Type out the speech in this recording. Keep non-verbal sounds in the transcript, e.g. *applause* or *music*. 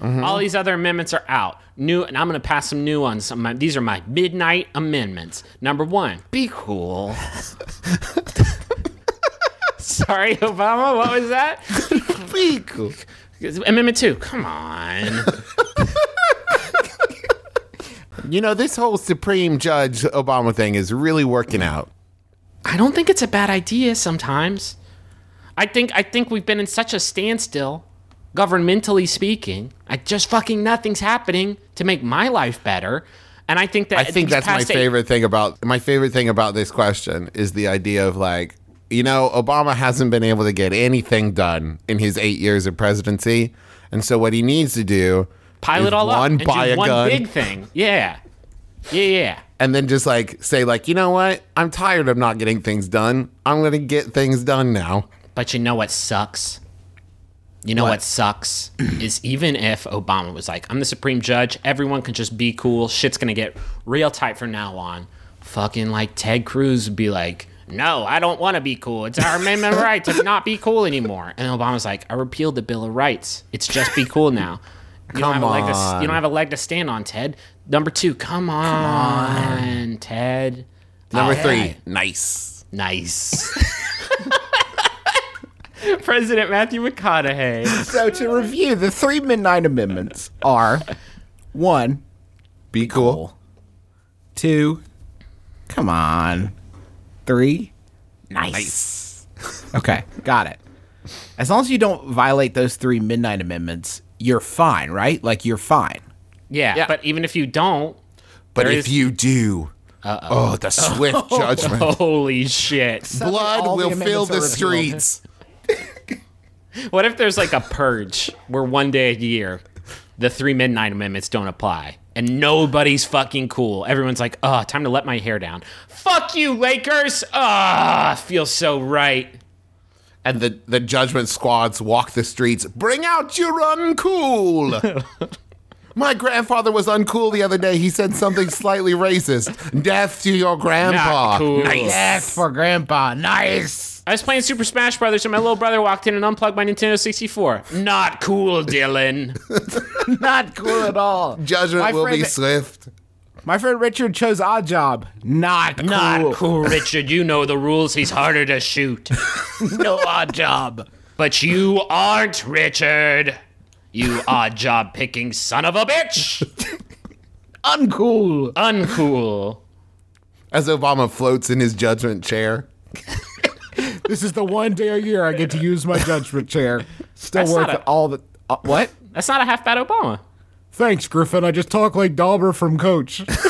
Mm-hmm. All these other amendments are out. New, and I'm going to pass some new ones. My- these are my midnight amendments. Number one, be cool. *laughs* Sorry, Obama. What was that? *laughs* Be cool. Amendment two. Come on. *laughs* You know, this whole Supreme Judge Obama thing is really working out. I don't think it's a bad idea sometimes. I think I think we've been in such a standstill, governmentally speaking. I just fucking nothing's happening to make my life better. And I think that I think that's my eight- favorite thing about my favorite thing about this question is the idea of like, you know, Obama hasn't been able to get anything done in his eight years of presidency, and so what he needs to do pile it all up one and buy do a one gun, big thing. Yeah, yeah, yeah. and then just like say like, you know what? I'm tired of not getting things done. I'm gonna get things done now. But you know what sucks? You know what, sucks is even if Obama was like, I'm the Supreme Judge, everyone can just be cool, shit's gonna get real tight from now on. Fucking like Ted Cruz would be like, No, I don't wanna be cool. It's our amendment *laughs* right to not be cool anymore. And Obama's like, I repealed the Bill of Rights. It's just be cool now. You don't, Come have a leg to, on. you don't have a leg to stand on, Ted. Number two, come on, Ted. Number Oh, three, nice. Nice. *laughs* *laughs* President Matthew McConaughey. So to review, the three midnight amendments are one, Be cool. two, come on, three, nice. Okay, got it. As long as you don't violate those three midnight amendments, you're fine, right? Like you're fine. Yeah, Yeah. but even if you don't, But if is- you do, oh, the swift *laughs* judgment. holy shit. Blood all the will fill the repealed. streets. *laughs* What if there's like a purge where one day a year the three midnight amendments don't apply and nobody's fucking cool? Everyone's like, oh, time to let my hair down. Fuck you, Lakers. Ah, feels so right. And the, the judgment squads walk the streets. Bring out your uncool. *laughs* My grandfather was uncool the other day. He said something slightly racist. Death to your grandpa. Not cool. Nice. Yes, for Grandpa. Nice. I was playing Super Smash Brothers and my little brother walked in and unplugged my Nintendo 64. Not cool, Dylan. *laughs* *laughs* Not cool at all. Judgment My will be swift. My friend Richard chose Odd Job. Not cool. Not cool, Richard. You know the rules. He's harder to shoot. *laughs* no Odd Job. But you aren't, Richard. You odd job picking son of a bitch. *laughs* Uncool. Uncool. As Obama floats in his judgment chair. *laughs* This is the one day a year I get to use my judgment chair. Still That's worth a- all the. Uh, what? That's not a half bad Obama. Thanks, Griffin. I just talk like Dauber from Coach. *laughs*